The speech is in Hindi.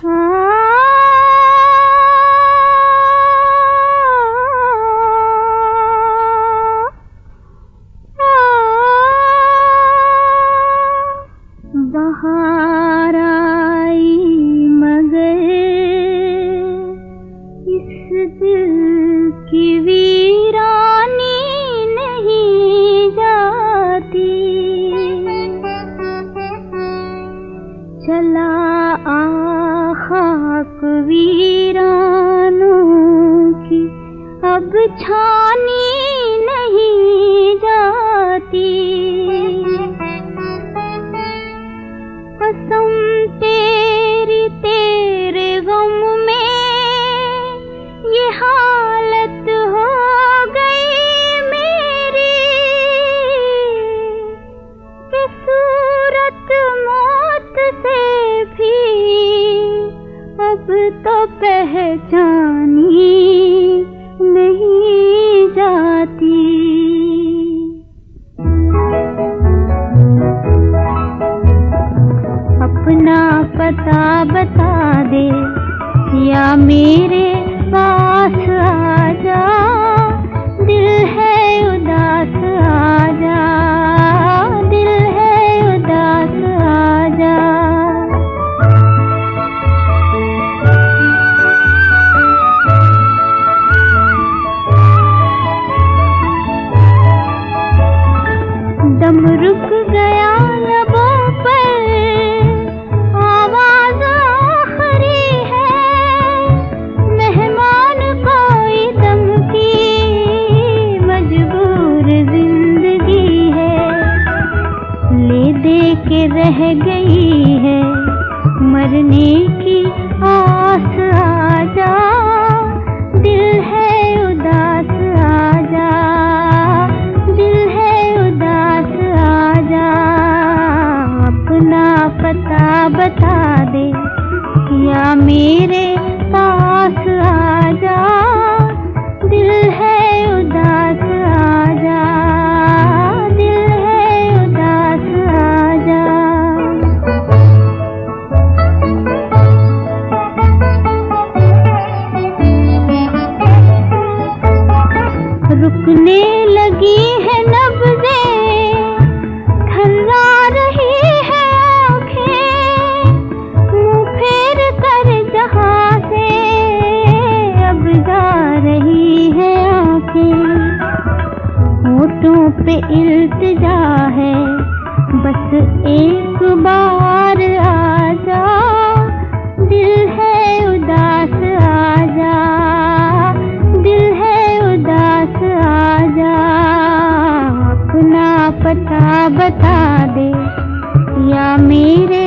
चला छानी नहीं जाती। कसम तेरी, तेरे गम में ये हालत हो गई मेरी। कि सूरत मौत से भी अब तो पहचानी पता बता दे या मेरे दे के रह गई है। मरने की आस आ जा दिल है उदास आ जा दिल है उदास आ जा अपना पता बता दे या मेरे पे इल्तजा है, बस एक बार आजा, दिल है उदास आजा, दिल है उदास आजा, अपना पता बता दे, या मेरे